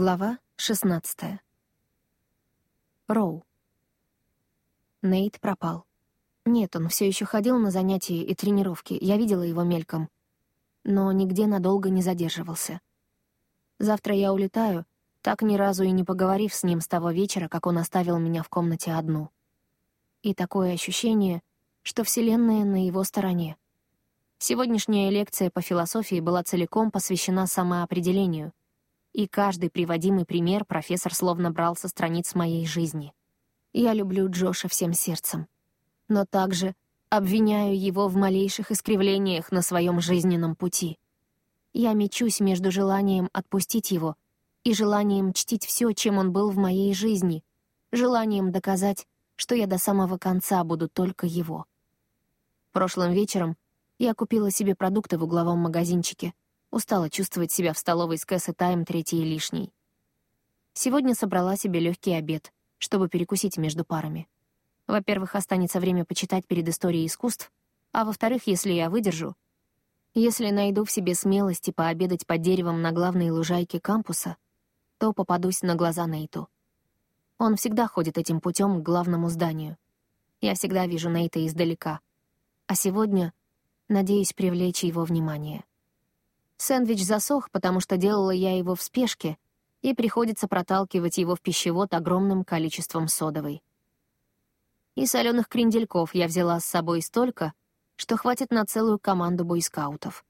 Глава 16. Роу. Нейт пропал. Нет, он все еще ходил на занятия и тренировки, я видела его мельком. Но нигде надолго не задерживался. Завтра я улетаю, так ни разу и не поговорив с ним с того вечера, как он оставил меня в комнате одну. И такое ощущение, что Вселенная на его стороне. Сегодняшняя лекция по философии была целиком посвящена самоопределению, и каждый приводимый пример профессор словно брал со страниц моей жизни. Я люблю Джоша всем сердцем. Но также обвиняю его в малейших искривлениях на своем жизненном пути. Я мечусь между желанием отпустить его и желанием чтить все, чем он был в моей жизни, желанием доказать, что я до самого конца буду только его. Прошлым вечером я купила себе продукты в угловом магазинчике — Устала чувствовать себя в столовой с Кэс и Тайм третьей лишней. Сегодня собрала себе легкий обед, чтобы перекусить между парами. Во-первых, останется время почитать перед историей искусств, а во-вторых, если я выдержу, если найду в себе смелости пообедать под деревом на главной лужайке кампуса, то попадусь на глаза Нейту. Он всегда ходит этим путем к главному зданию. Я всегда вижу Нейта издалека. А сегодня надеюсь привлечь его внимание. Сэндвич засох, потому что делала я его в спешке, и приходится проталкивать его в пищевод огромным количеством содовой. И соленых крендельков я взяла с собой столько, что хватит на целую команду бойскаутов.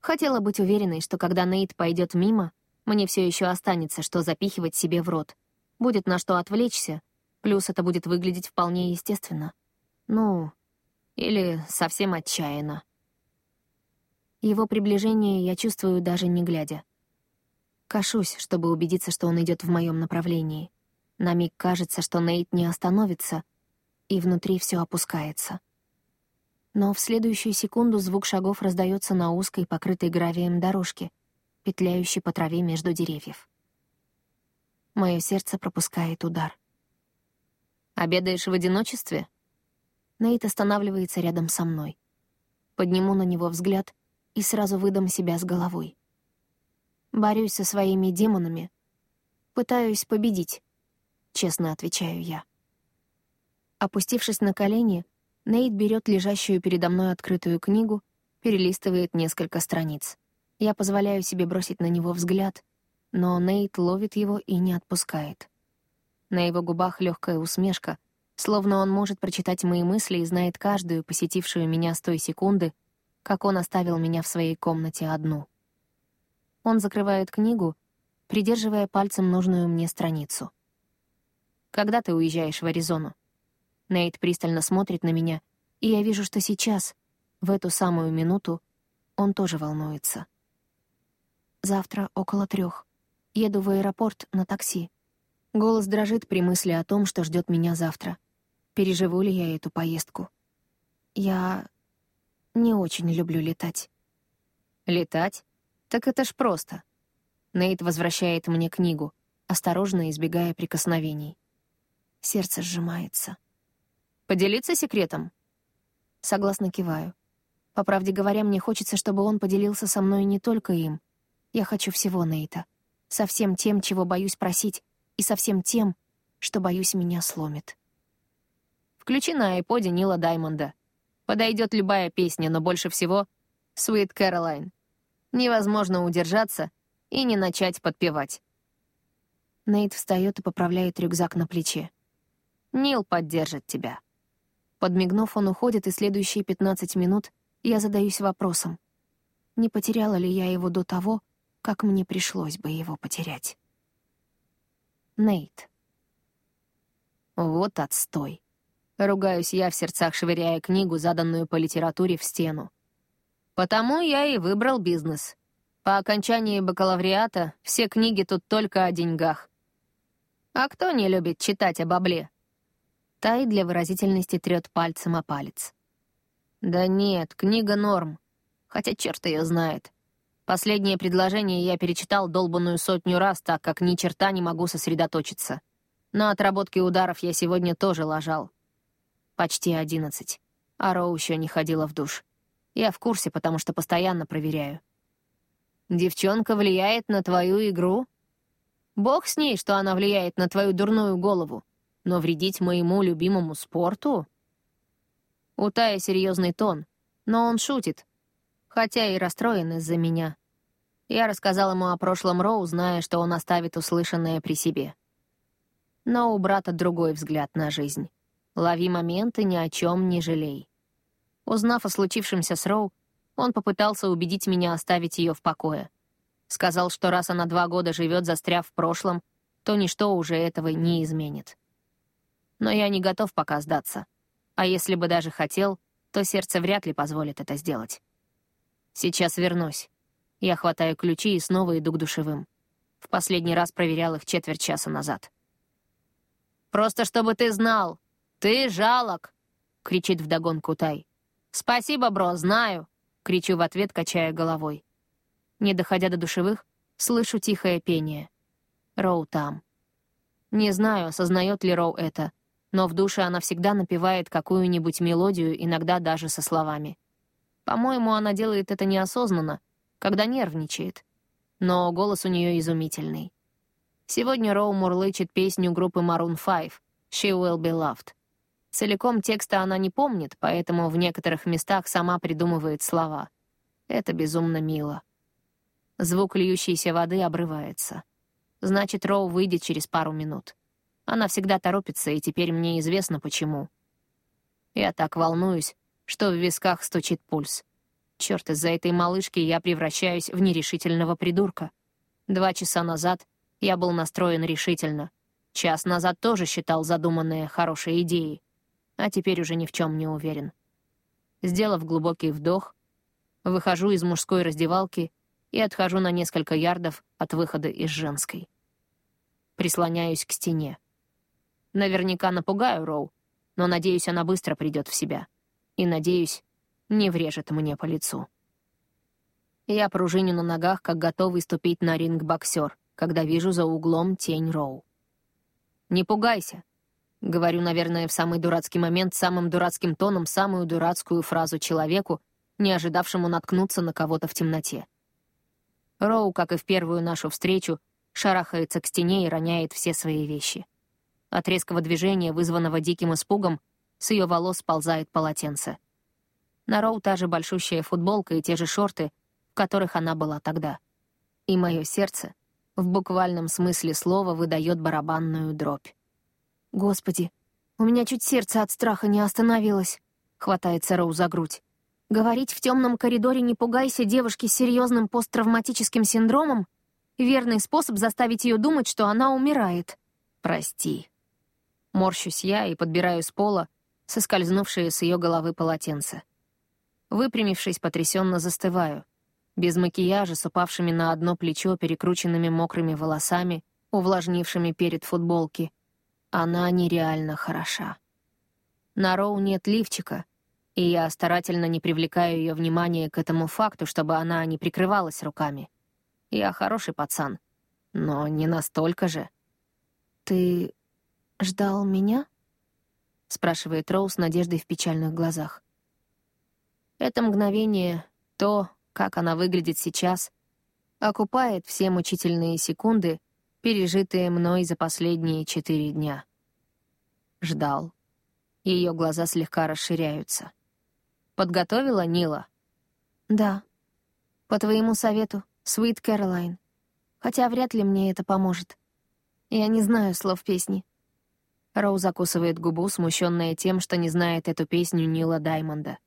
Хотела быть уверенной, что когда Нейт пойдет мимо, мне все еще останется, что запихивать себе в рот. Будет на что отвлечься, плюс это будет выглядеть вполне естественно. Ну, или совсем отчаянно. Его приближение я чувствую даже не глядя. Кашусь, чтобы убедиться, что он идет в моем направлении. На миг кажется, что Нейт не остановится, и внутри все опускается. Но в следующую секунду звук шагов раздается на узкой, покрытой гравием дорожке, петляющей по траве между деревьев. Мое сердце пропускает удар. «Обедаешь в одиночестве?» Нейт останавливается рядом со мной. Подниму на него взгляд — и сразу выдам себя с головой. Борюсь со своими демонами. Пытаюсь победить, честно отвечаю я. Опустившись на колени, Нейт берет лежащую передо мной открытую книгу, перелистывает несколько страниц. Я позволяю себе бросить на него взгляд, но Нейт ловит его и не отпускает. На его губах легкая усмешка, словно он может прочитать мои мысли и знает каждую, посетившую меня с той секунды, как он оставил меня в своей комнате одну. Он закрывает книгу, придерживая пальцем нужную мне страницу. «Когда ты уезжаешь в Аризону?» Нейт пристально смотрит на меня, и я вижу, что сейчас, в эту самую минуту, он тоже волнуется. Завтра около трех. Еду в аэропорт на такси. Голос дрожит при мысли о том, что ждет меня завтра. Переживу ли я эту поездку? Я не очень люблю летать. Летать? Так это ж просто. Нейт возвращает мне книгу, осторожно избегая прикосновений. Сердце сжимается. Поделиться секретом? Согласно киваю. По правде говоря, мне хочется, чтобы он поделился со мной не только им. Я хочу всего Нейта. Со всем тем, чего боюсь просить, и со всем тем, что, боюсь, меня сломит. Включи на айподе Нила Даймонда — Подойдет любая песня, но больше всего — «Sweet Caroline». Невозможно удержаться и не начать подпевать. Нейт встает и поправляет рюкзак на плече. «Нил поддержит тебя». Подмигнув, он уходит, и следующие 15 минут я задаюсь вопросом, не потеряла ли я его до того, как мне пришлось бы его потерять. Нейт. Вот отстой. Ругаюсь я в сердцах, швыряя книгу, заданную по литературе, в стену. Потому я и выбрал бизнес. По окончании бакалавриата все книги тут только о деньгах. А кто не любит читать о бабле? Тай для выразительности трет пальцем о палец. Да нет, книга норм. Хотя черт ее знает. Последнее предложение я перечитал долбанную сотню раз, так как ни черта не могу сосредоточиться. На отработке ударов я сегодня тоже лажал. Почти одиннадцать. А Роу еще не ходила в душ. Я в курсе, потому что постоянно проверяю. «Девчонка влияет на твою игру?» Бог с ней, что она влияет на твою дурную голову. Но вредить моему любимому спорту? У Тая серьезный тон, но он шутит, хотя и расстроен из-за меня. Я рассказал ему о прошлом Роу, зная, что он оставит услышанное при себе. Но у брата другой взгляд на жизнь. Лови моменты, ни о чем не жалей. Узнав о случившемся с Роу, он попытался убедить меня оставить ее в покое. Сказал, что раз она два года живет, застряв в прошлом, то ничто уже этого не изменит. Но я не готов пока сдаться. А если бы даже хотел, то сердце вряд ли позволит это сделать. Сейчас вернусь. Я хватаю ключи и снова иду к душевым. В последний раз проверял их четверть часа назад. «Просто чтобы ты знал, ты жалок!» — кричит вдогонку Тай. «Спасибо, бро, знаю!» — кричу в ответ, качая головой. Не доходя до душевых, слышу тихое пение. Роу там. Не знаю, осознает ли Роу это, но в душе она всегда напевает какую-нибудь мелодию, иногда даже со словами. По-моему, она делает это неосознанно, когда нервничает. Но голос у нее изумительный. Сегодня Роу мурлычет песню группы Maroon 5 «She Will Be Loved». Целиком текста она не помнит, поэтому в некоторых местах сама придумывает слова. Это безумно мило. Звук льющейся воды обрывается. Значит, Роу выйдет через пару минут. Она всегда торопится, и теперь мне известно, почему. Я так волнуюсь, что в висках стучит пульс. Черт, из-за этой малышки я превращаюсь в нерешительного придурка. Два часа назад я был настроен решительно. Час назад тоже считал задуманные хорошей идеей. А теперь уже ни в чем не уверен. Сделав глубокий вдох, выхожу из мужской раздевалки и отхожу на несколько ярдов от выхода из женской. Прислоняюсь к стене. Наверняка напугаю Роу, но, надеюсь, она быстро придет в себя. И, надеюсь, не врежет мне по лицу. Я пружиню на ногах, как готовый ступить на ринг боксер, когда вижу за углом тень Роу. «Не пугайся», — говорю, наверное, в самый дурацкий момент самым дурацким тоном самую дурацкую фразу человеку, не ожидавшему наткнуться на кого-то в темноте. Роу, как и в первую нашу встречу, шарахается к стене и роняет все свои вещи. От резкого движения, вызванного диким испугом, с ее волос сползает полотенце. На Роу та же большущая футболка и те же шорты, в которых она была тогда. И мое сердце, в буквальном смысле слова, выдает барабанную дробь. «Господи, у меня чуть сердце от страха не остановилось», — хватается Роу за грудь. Говорить в темном коридоре «не пугайся» девушки с серьезным посттравматическим синдромом — верный способ заставить ее думать, что она умирает. «Прости». Морщусь я и подбираю с пола соскользнувшее с ее головы полотенце. Выпрямившись, потрясенно застываю. Без макияжа, с упавшими на одно плечо перекрученными мокрыми волосами, увлажнившими перед футболки. Она нереально хороша. На Роу нет лифчика — и я старательно не привлекаю ее внимание к этому факту, чтобы она не прикрывалась руками. Я хороший пацан, но не настолько же. «Ты ждал меня?» — спрашивает Роуз с надеждой в печальных глазах. Это мгновение, то, как она выглядит сейчас, окупает все мучительные секунды, пережитые мной за последние четыре дня. Ждал. Ее глаза слегка расширяются. Подготовила Нила?» «Да. По твоему совету, Sweet Caroline. Хотя вряд ли мне это поможет. Я не знаю слов песни». Роу закусывает губу, смущенная тем, что не знает эту песню Нила Даймонда.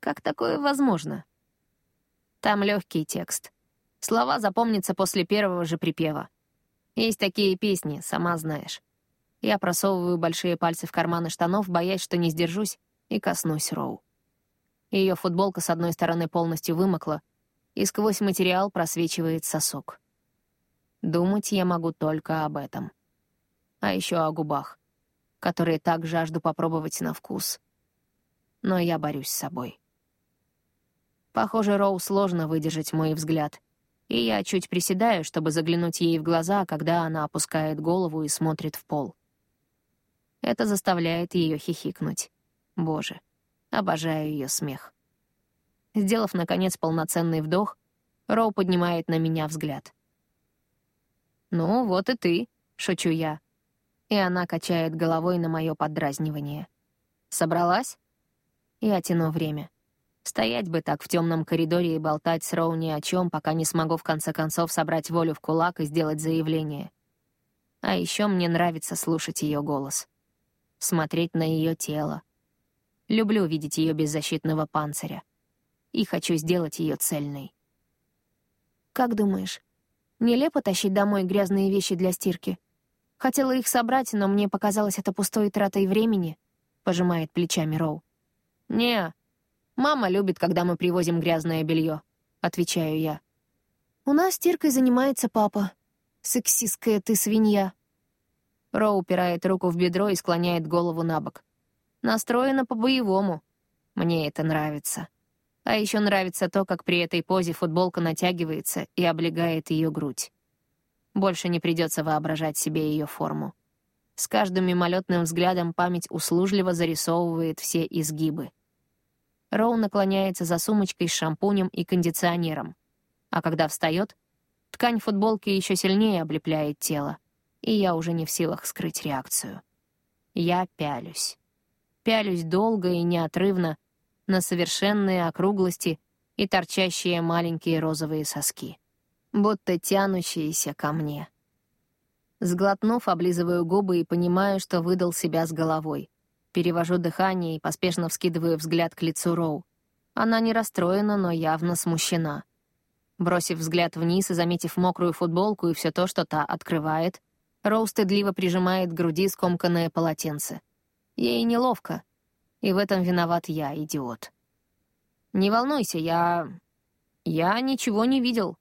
«Как такое возможно?» Там легкий текст. Слова запомнятся после первого же припева. Есть такие песни, сама знаешь. Я просовываю большие пальцы в карманы штанов, боясь, что не сдержусь, и коснусь Роу. Ее футболка с одной стороны полностью вымокла, и сквозь материал просвечивает сосок. Думать я могу только об этом. А еще о губах, которые так жажду попробовать на вкус. Но я борюсь с собой. Похоже, Роу сложно выдержать мой взгляд, и я чуть приседаю, чтобы заглянуть ей в глаза, когда она опускает голову и смотрит в пол. Это заставляет ее хихикнуть. Боже. Обожаю ее смех. Сделав, наконец, полноценный вдох, Роу поднимает на меня взгляд. «Ну, вот и ты», — шучу я. И она качает головой на мое поддразнивание. «Собралась?» Я тяну время. Стоять бы так в темном коридоре и болтать с Роу ни о чем, пока не смогу в конце концов собрать волю в кулак и сделать заявление. А еще мне нравится слушать ее голос. Смотреть на ее тело. Люблю видеть ее беззащитного панциря. И хочу сделать ее цельной. «Как думаешь, нелепо тащить домой грязные вещи для стирки? Хотела их собрать, но мне показалось это пустой тратой времени», — пожимает плечами Роу. «Не, мама любит, когда мы привозим грязное белье», — отвечаю я. «У нас стиркой занимается папа. Сексистская ты свинья». Роу упирает руку в бедро и склоняет голову на бок. Настроена по-боевому. Мне это нравится. А еще нравится то, как при этой позе футболка натягивается и облегает ее грудь. Больше не придется воображать себе ее форму. С каждым мимолетным взглядом память услужливо зарисовывает все изгибы. Роу наклоняется за сумочкой с шампунем и кондиционером. А когда встает, ткань футболки еще сильнее облепляет тело, и я уже не в силах скрыть реакцию. Я пялюсь пялюсь долго и неотрывно на совершенные округлости и торчащие маленькие розовые соски, будто тянущиеся ко мне. Сглотнув, облизываю губы и понимаю, что выдал себя с головой. Перевожу дыхание и поспешно вскидываю взгляд к лицу Роу. Она не расстроена, но явно смущена. Бросив взгляд вниз и заметив мокрую футболку и все то, что та открывает, Роу стыдливо прижимает к груди скомканное полотенце. Ей неловко. И в этом виноват я, идиот. «Не волнуйся, я... я ничего не видел».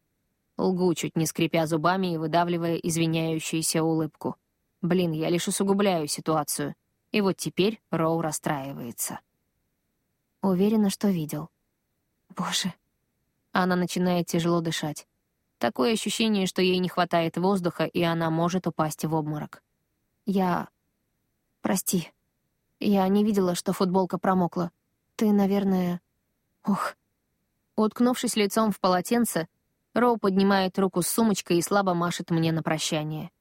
Лгу, чуть не скрипя зубами и выдавливая извиняющуюся улыбку. Блин, я лишь усугубляю ситуацию. И вот теперь Роу расстраивается. Уверена, что видел. Боже. Она начинает тяжело дышать. Такое ощущение, что ей не хватает воздуха, и она может упасть в обморок. Я... Прости. Я не видела, что футболка промокла. Ты, наверное... Ох. Уткнувшись лицом в полотенце, Роу поднимает руку с сумочкой и слабо машет мне на прощание.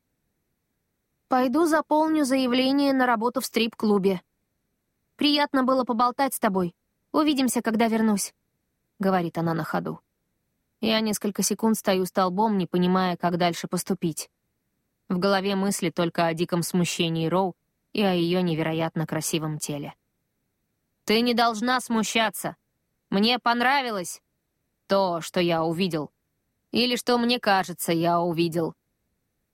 «Пойду заполню заявление на работу в стрип-клубе. Приятно было поболтать с тобой. Увидимся, когда вернусь», — говорит она на ходу. Я несколько секунд стою столбом, не понимая, как дальше поступить. В голове мысли только о диком смущении Роу и о ее невероятно красивом теле. «Ты не должна смущаться. Мне понравилось то, что я увидел. Или что мне кажется, я увидел.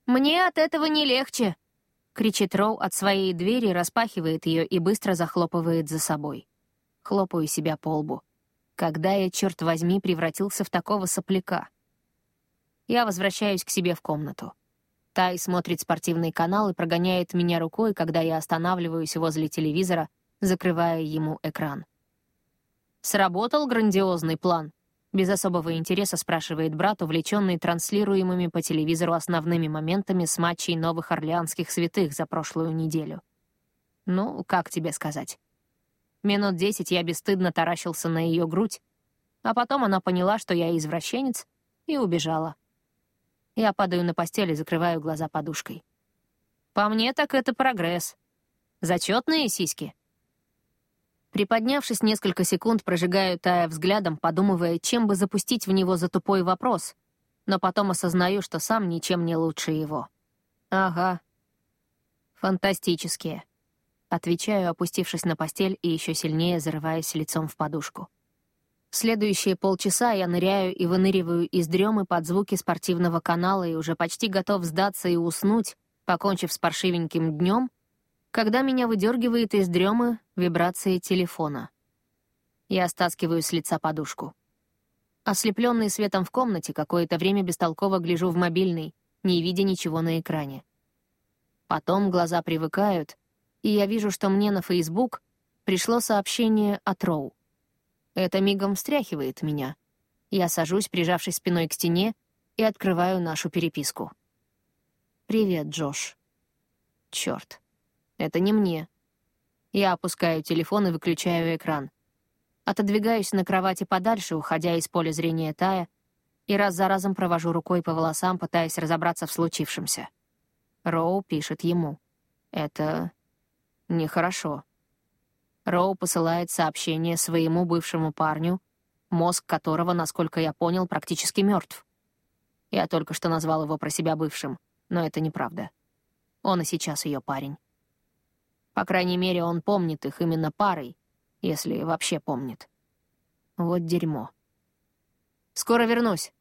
Мне от этого не легче», — кричит Роу от своей двери, распахивает ее и быстро захлопывает за собой. Хлопаю себя по лбу. Когда я, черт возьми, превратился в такого сопляка? Я возвращаюсь к себе в комнату. Тай смотрит спортивный канал и прогоняет меня рукой, когда я останавливаюсь возле телевизора, закрывая ему экран. «Сработал грандиозный план?» Без особого интереса спрашивает брат, увлеченный транслируемыми по телевизору основными моментами с матчей новых орлеанских святых за прошлую неделю. Ну, как тебе сказать? Минут десять я бесстыдно таращился на ее грудь, а потом она поняла, что я извращенец, и убежала. Я падаю на постель и закрываю глаза подушкой. По мне так это прогресс. Зачетные сиськи. Приподнявшись несколько секунд, прожигаю Тая взглядом, подумывая, чем бы запустить в него за тупой вопрос, но потом осознаю, что сам ничем не лучше его. Ага. Фантастические. Отвечаю, опустившись на постель и еще сильнее зарываясь лицом в подушку. Следующие полчаса я ныряю и выныриваю из дремы под звуки спортивного канала и уже почти готов сдаться и уснуть, покончив с паршивеньким днем, когда меня выдергивает из дремы вибрации телефона. Я стаскиваю с лица подушку. Ослепленный светом в комнате, какое-то время бестолково гляжу в мобильный, не видя ничего на экране. Потом глаза привыкают, и я вижу, что мне на Facebook пришло сообщение от Роу. Это мигом встряхивает меня. Я сажусь, прижавшись спиной к стене, и открываю нашу переписку. «Привет, Джош». Черт, это не мне. Я опускаю телефон и выключаю экран. Отодвигаюсь на кровати подальше, уходя из поля зрения Тая, и раз за разом провожу рукой по волосам, пытаясь разобраться в случившемся. Роу пишет ему. Это нехорошо. Роу посылает сообщение своему бывшему парню, мозг которого, насколько я понял, практически мертв. Я только что назвал его про себя бывшим, но это неправда. Он и сейчас ее парень. По крайней мере, он помнит их именно парой, если вообще помнит. Вот дерьмо. «Скоро вернусь».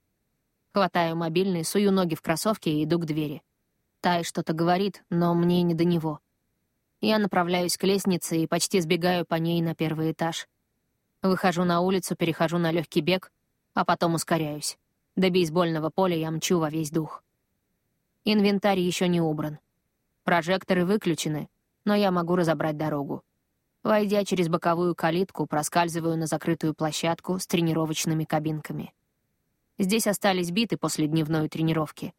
Хватаю мобильный, сую ноги в кроссовки и иду к двери. Тай что-то говорит, но мне не до него. Я направляюсь к лестнице и почти сбегаю по ней на первый этаж. Выхожу на улицу, перехожу на легкий бег, а потом ускоряюсь. До бейсбольного поля я мчу во весь дух. Инвентарь еще не убран. Прожекторы выключены, но я могу разобрать дорогу. Войдя через боковую калитку, проскальзываю на закрытую площадку с тренировочными кабинками. Здесь остались биты после дневной тренировки.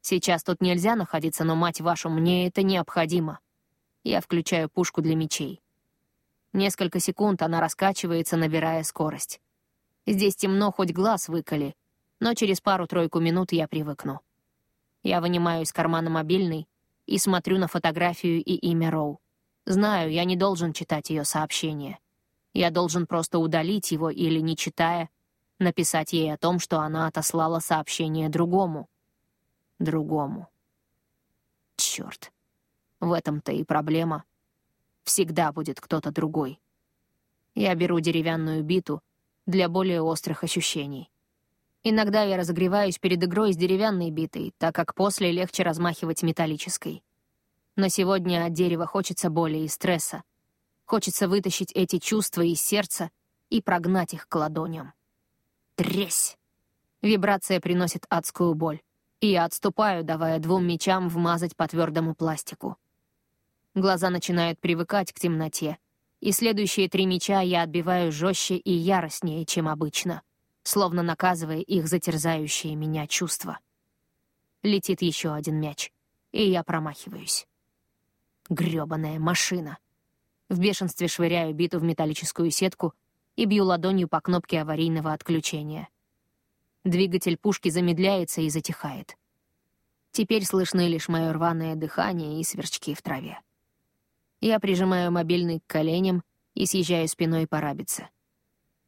Сейчас тут нельзя находиться, но, мать вашу, мне это необходимо. Я включаю пушку для мечей. Несколько секунд она раскачивается, набирая скорость. Здесь темно, хоть глаз выколи, но через пару-тройку минут я привыкну. Я вынимаю из кармана мобильный и смотрю на фотографию и имя Роу. Знаю, я не должен читать ее сообщение. Я должен просто удалить его или, не читая, написать ей о том, что она отослала сообщение другому. Другому. Черт. В этом-то и проблема. Всегда будет кто-то другой. Я беру деревянную биту для более острых ощущений. Иногда я разогреваюсь перед игрой с деревянной битой, так как после легче размахивать металлической. Но сегодня от дерева хочется боли и стресса. Хочется вытащить эти чувства из сердца и прогнать их к ладоням. Тресь! Вибрация приносит адскую боль, и я отступаю, давая двум мечам вмазать по твердому пластику. Глаза начинают привыкать к темноте, и следующие три меча я отбиваю жестче и яростнее, чем обычно, словно наказывая их затерзающие меня чувства. Летит еще один мяч, и я промахиваюсь. Грёбаная машина. В бешенстве швыряю биту в металлическую сетку и бью ладонью по кнопке аварийного отключения. Двигатель пушки замедляется и затихает. Теперь слышны лишь мое рваное дыхание и сверчки в траве. Я прижимаю мобильный к коленям и съезжаю спиной по рабице.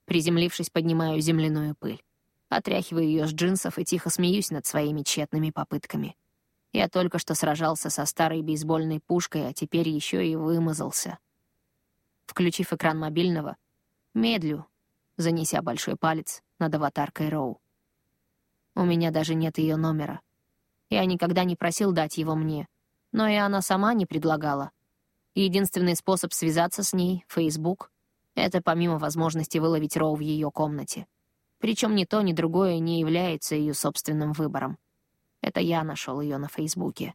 Приземлившись, поднимаю земляную пыль. Отряхиваю ее с джинсов и тихо смеюсь над своими тщетными попытками — я только что сражался со старой бейсбольной пушкой, а теперь еще и вымазался. Включив экран мобильного, медлю, занеся большой палец над аватаркой Роу. У меня даже нет ее номера. Я никогда не просил дать его мне, но и она сама не предлагала. Единственный способ связаться с ней — Facebook — это помимо возможности выловить Роу в ее комнате. Причем ни то, ни другое не является ее собственным выбором. Это я нашел ее на Фейсбуке.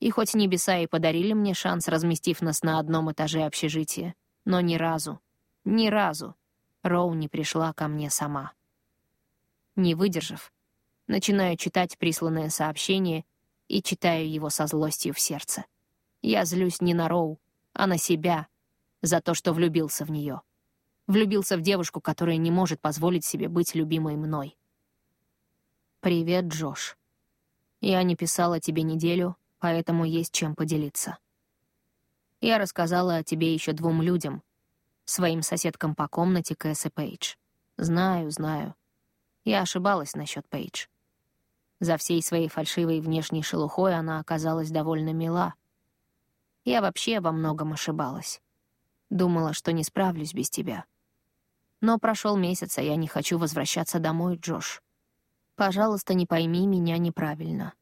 И хоть небеса и подарили мне шанс, разместив нас на одном этаже общежития, но ни разу, ни разу Роу не пришла ко мне сама. Не выдержав, начинаю читать присланное сообщение и читаю его со злостью в сердце. Я злюсь не на Роу, а на себя за то, что влюбился в нее. Влюбился в девушку, которая не может позволить себе быть любимой мной. «Привет, Джош. Я не писала тебе неделю, поэтому есть чем поделиться. Я рассказала о тебе еще двум людям, своим соседкам по комнате Кэс и Пейдж. Знаю, знаю. Я ошибалась насчет Пейдж. За всей своей фальшивой внешней шелухой она оказалась довольно мила. Я вообще во многом ошибалась. Думала, что не справлюсь без тебя. Но прошел месяц, а я не хочу возвращаться домой, Джош. Пожалуйста, не пойми меня неправильно.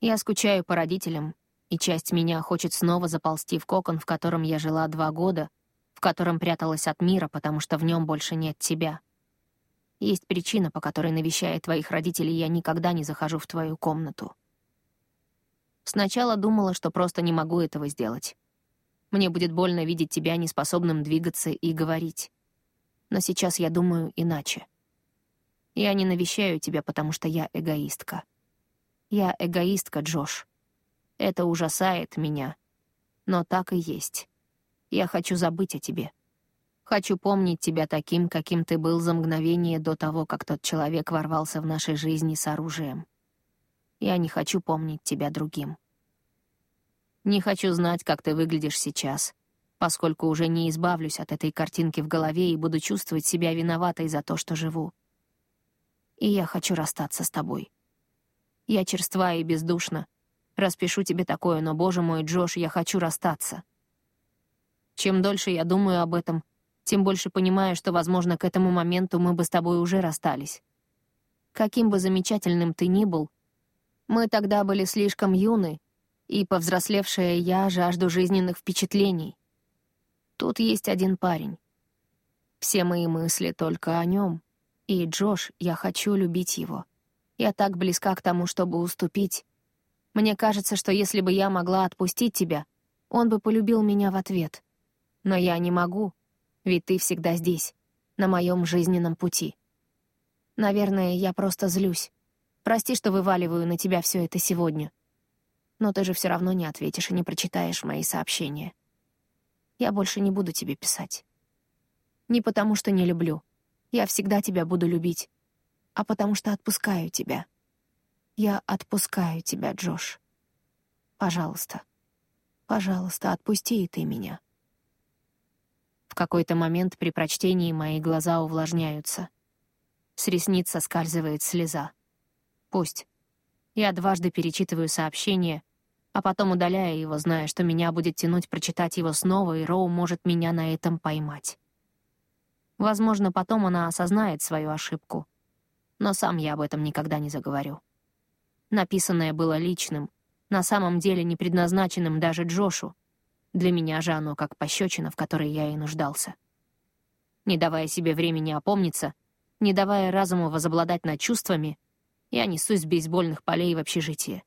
Я скучаю по родителям, и часть меня хочет снова заползти в кокон, в котором я жила два года, в котором пряталась от мира, потому что в нем больше нет тебя. Есть причина, по которой, навещая твоих родителей, я никогда не захожу в твою комнату. Сначала думала, что просто не могу этого сделать. Мне будет больно видеть тебя неспособным двигаться и говорить. Но сейчас я думаю иначе. Я не навещаю тебя, потому что я эгоистка. Я эгоистка, Джош. Это ужасает меня. Но так и есть. Я хочу забыть о тебе. Хочу помнить тебя таким, каким ты был за мгновение до того, как тот человек ворвался в нашей жизни с оружием. Я не хочу помнить тебя другим. Не хочу знать, как ты выглядишь сейчас, поскольку уже не избавлюсь от этой картинки в голове и буду чувствовать себя виноватой за то, что живу. И я хочу расстаться с тобой. Я черства и бездушна. Распишу тебе такое, но, боже мой, Джош, я хочу расстаться. Чем дольше я думаю об этом, тем больше понимаю, что, возможно, к этому моменту мы бы с тобой уже расстались. Каким бы замечательным ты ни был, мы тогда были слишком юны, и повзрослевшая я жажду жизненных впечатлений. Тут есть один парень. Все мои мысли только о нем. И, Джош, я хочу любить его. Я так близка к тому, чтобы уступить. Мне кажется, что если бы я могла отпустить тебя, он бы полюбил меня в ответ. Но я не могу, ведь ты всегда здесь, на моем жизненном пути. Наверное, я просто злюсь. Прости, что вываливаю на тебя все это сегодня. Но ты же все равно не ответишь и не прочитаешь мои сообщения. Я больше не буду тебе писать. Не потому, что не люблю. Я всегда тебя буду любить. А потому что отпускаю тебя. Я отпускаю тебя, Джош. Пожалуйста. Пожалуйста, отпусти и ты меня. В какой-то момент при прочтении мои глаза увлажняются. С ресниц соскальзывает слеза. Пусть. Я дважды перечитываю сообщение, а потом удаляю его, зная, что меня будет тянуть прочитать его снова, и Роу может меня на этом поймать. Возможно, потом она осознает свою ошибку. Но сам я об этом никогда не заговорю. Написанное было личным, на самом деле не предназначенным даже Джошу, для меня же оно как пощечина, в которой я и нуждался. Не давая себе времени опомниться, не давая разуму возобладать над чувствами, я несусь с бейсбольных полей в общежитие.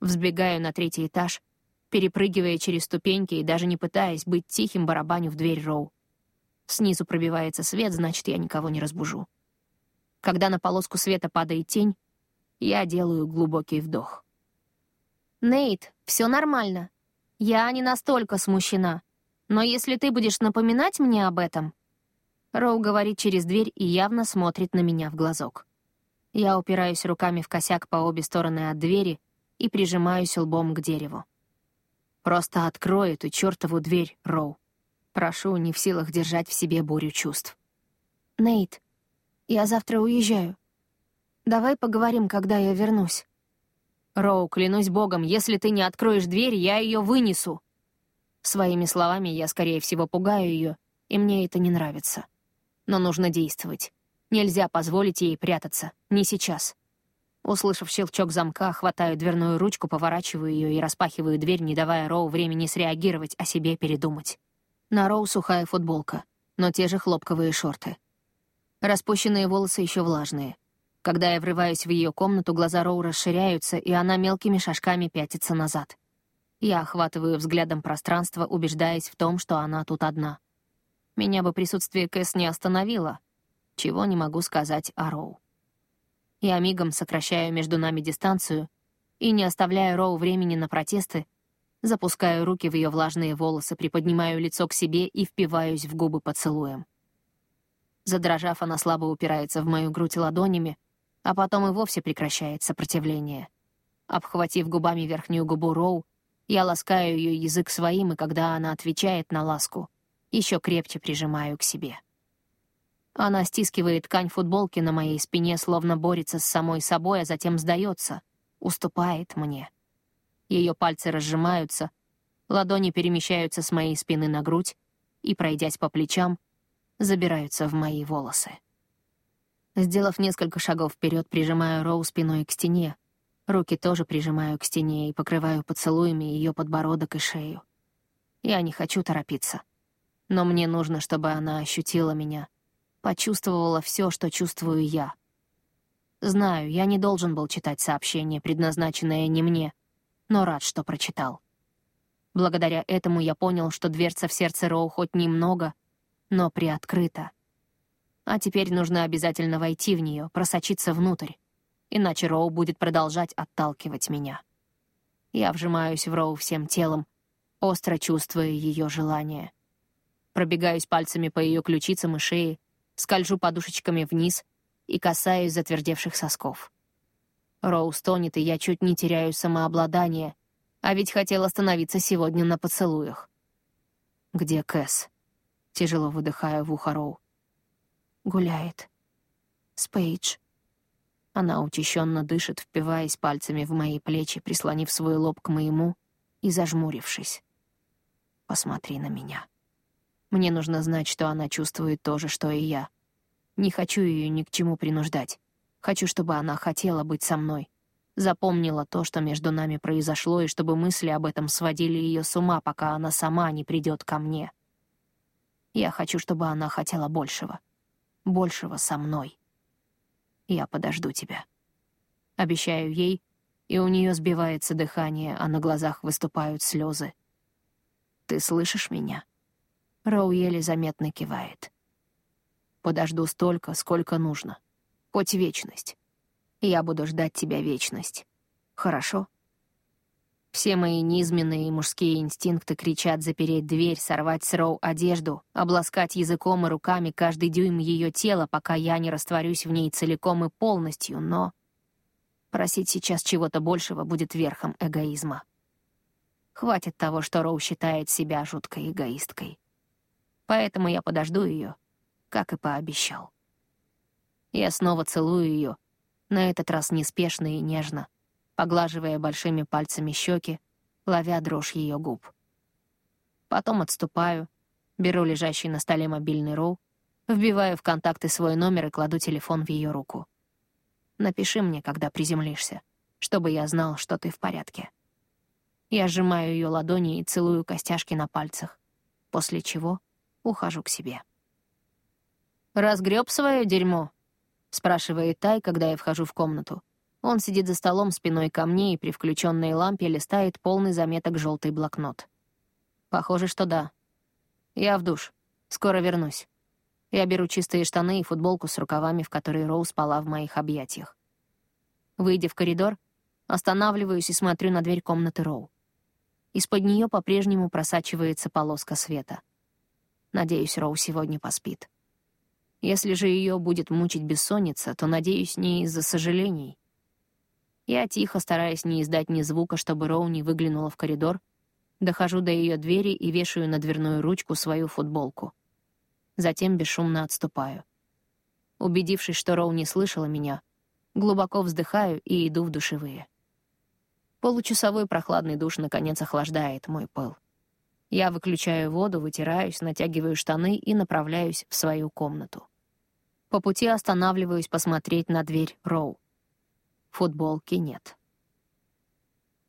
Взбегаю на третий этаж, перепрыгивая через ступеньки и даже не пытаясь быть тихим барабаню в дверь Роу. Снизу пробивается свет, значит, я никого не разбужу. Когда на полоску света падает тень, я делаю глубокий вдох. «Нейт, все нормально», я не настолько смущена. Но если ты будешь напоминать мне об этом...» Роу говорит через дверь и явно смотрит на меня в глазок. Я упираюсь руками в косяк по обе стороны от двери и прижимаюсь лбом к дереву. «Просто открой эту чертову дверь, Роу. Прошу, не в силах держать в себе бурю чувств». «Нейт, я завтра уезжаю. Давай поговорим, когда я вернусь». «Роу, клянусь богом, если ты не откроешь дверь, я ее вынесу!» Своими словами я, скорее всего, пугаю ее, и мне это не нравится. Но нужно действовать. Нельзя позволить ей прятаться. Не сейчас. Услышав щелчок замка, хватаю дверную ручку, поворачиваю ее и распахиваю дверь, не давая Роу времени среагировать, о себе передумать. На Роу сухая футболка, но те же хлопковые шорты. Распущенные волосы еще влажные. Когда я врываюсь в ее комнату, глаза Роу расширяются, и она мелкими шажками пятится назад. Я охватываю взглядом пространство, убеждаясь в том, что она тут одна. Меня бы присутствие Кэс не остановило, чего не могу сказать о Роу. Я мигом сокращаю между нами дистанцию и, не оставляя Роу времени на протесты, запускаю руки в ее влажные волосы, приподнимаю лицо к себе и впиваюсь в губы поцелуем. Задрожав, она слабо упирается в мою грудь ладонями, а потом и вовсе прекращает сопротивление. Обхватив губами верхнюю губу Роу, я ласкаю ее язык своим, и когда она отвечает на ласку, еще крепче прижимаю к себе. Она стискивает ткань футболки на моей спине, словно борется с самой собой, а затем сдается, уступает мне. Ее пальцы разжимаются, ладони перемещаются с моей спины на грудь и, пройдясь по плечам, забираются в мои волосы. Сделав несколько шагов вперед, прижимаю Роу спиной к стене. Руки тоже прижимаю к стене и покрываю поцелуями ее подбородок и шею. Я не хочу торопиться. Но мне нужно, чтобы она ощутила меня, почувствовала все, что чувствую я. Знаю, я не должен был читать сообщение, предназначенное не мне, но рад, что прочитал. Благодаря этому я понял, что дверца в сердце Роу хоть немного, но приоткрыта. А теперь нужно обязательно войти в нее, просочиться внутрь. Иначе Роу будет продолжать отталкивать меня. Я вжимаюсь в Роу всем телом, остро чувствуя ее желание. Пробегаюсь пальцами по ее ключицам и шее, скольжу подушечками вниз и касаюсь затвердевших сосков. Роуз тонет, и я чуть не теряю самообладание, а ведь хотел остановиться сегодня на поцелуях. «Где Кэс?» Тяжело выдыхаю в ухо Роу. «Гуляет. С Пейдж». Она учащенно дышит, впиваясь пальцами в мои плечи, прислонив свой лоб к моему и зажмурившись. «Посмотри на меня. Мне нужно знать, что она чувствует то же, что и я. Не хочу ее ни к чему принуждать. Хочу, чтобы она хотела быть со мной. Запомнила то, что между нами произошло, и чтобы мысли об этом сводили ее с ума, пока она сама не придет ко мне. Я хочу, чтобы она хотела большего. Большего со мной. Я подожду тебя. Обещаю ей, и у нее сбивается дыхание, а на глазах выступают слезы. Ты слышишь меня? Роу еле заметно кивает. Подожду столько, сколько нужно. Хоть вечность. Я буду ждать тебя вечность. Хорошо? Все мои низменные мужские инстинкты кричат запереть дверь, сорвать с Роу одежду, обласкать языком и руками каждый дюйм ее тела, пока я не растворюсь в ней целиком и полностью, но... Просить сейчас чего-то большего будет верхом эгоизма. Хватит того, что Роу считает себя жуткой эгоисткой. Поэтому я подожду ее, как и пообещал. Я снова целую ее, на этот раз неспешно и нежно, поглаживая большими пальцами щеки, ловя дрожь ее губ. Потом отступаю, беру лежащий на столе мобильный роу, вбиваю в контакты свой номер и кладу телефон в ее руку. «Напиши мне, когда приземлишься, чтобы я знал, что ты в порядке». Я сжимаю ее ладони и целую костяшки на пальцах, после чего ухожу к себе. «Разгреб свое дерьмо?» — спрашивает Тай, когда я вхожу в комнату. Он сидит за столом спиной ко мне и при включенной лампе листает полный заметок желтый блокнот. Похоже, что да. Я в душ. Скоро вернусь. Я беру чистые штаны и футболку с рукавами, в которой Роу спала в моих объятиях. Выйдя в коридор, останавливаюсь и смотрю на дверь комнаты Роу. Из-под нее по-прежнему просачивается полоска света. Надеюсь, Роу сегодня поспит. Если же ее будет мучить бессонница, то, надеюсь, не из-за сожалений. Я тихо, стараясь не издать ни звука, чтобы Роу не выглянула в коридор, дохожу до ее двери и вешаю на дверную ручку свою футболку. Затем бесшумно отступаю. Убедившись, что Роу не слышала меня, глубоко вздыхаю и иду в душевые. Получасовой прохладный душ наконец охлаждает мой пыл. Я выключаю воду, вытираюсь, натягиваю штаны и направляюсь в свою комнату. По пути останавливаюсь посмотреть на дверь Роу. Футболки нет.